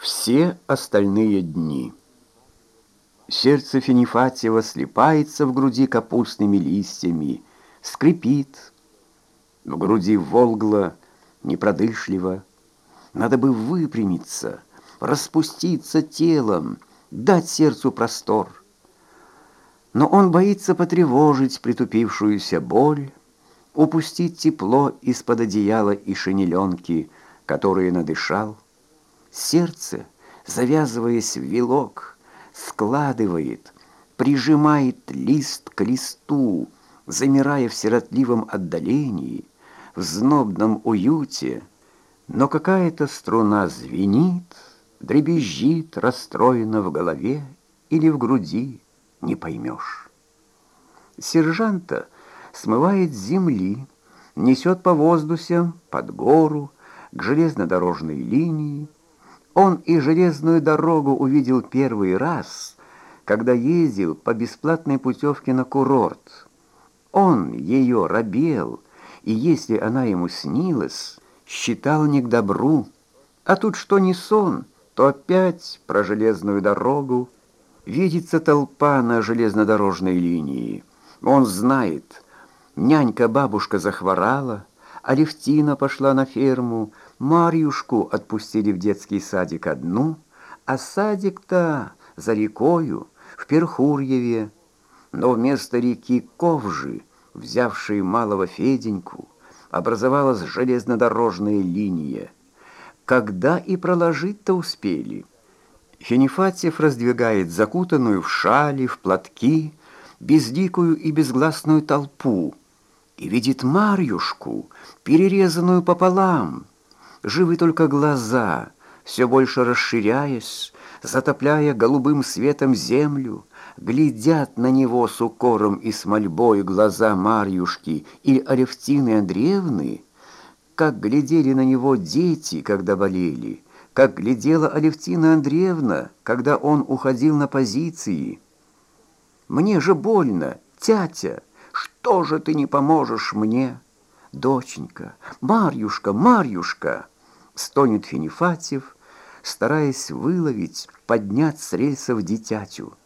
все остальные дни. Сердце Финифатьева слипается в груди капустными листьями, скрипит. В груди волгло, непродышливо. Надо бы выпрямиться, распуститься телом, дать сердцу простор. Но он боится потревожить притупившуюся боль, упустить тепло из-под одеяла и шинеленки, которые надышал. Сердце, завязываясь в вилок, складывает, прижимает лист к листу, замирая в сиротливом отдалении, в знобном уюте, но какая-то струна звенит, дребезжит расстроена в голове или в груди, не поймешь. Сержанта смывает с земли, несет по воздуху, под гору, к железнодорожной линии, он и железную дорогу увидел первый раз, когда ездил по бесплатной путевке на курорт. Он ее робел, и если она ему снилась, считал не к добру. А тут что не сон, то опять про железную дорогу. Видится толпа на железнодорожной линии. Он знает, нянька-бабушка захворала, Алевтина пошла на ферму, Марьюшку отпустили в детский садик одну, а садик-то за рекою, в Перхурьеве. Но вместо реки Ковжи, взявшей малого Феденьку, образовалась железнодорожная линия. Когда и проложить-то успели? Финифатьев раздвигает закутанную в шали, в платки, бездикую и безгласную толпу, и видит Марьюшку, перерезанную пополам. Живы только глаза, все больше расширяясь, затопляя голубым светом землю, глядят на него с укором и с мольбой глаза Марьюшки или Алевтины Андреевны, как глядели на него дети, когда болели, как глядела Алевтина Андреевна, когда он уходил на позиции. «Мне же больно, тятя!» Что же ты не поможешь мне? Доченька, Марьюшка, Марьюшка, стонет Финифатьев, стараясь выловить, поднять с рельсов дитятю.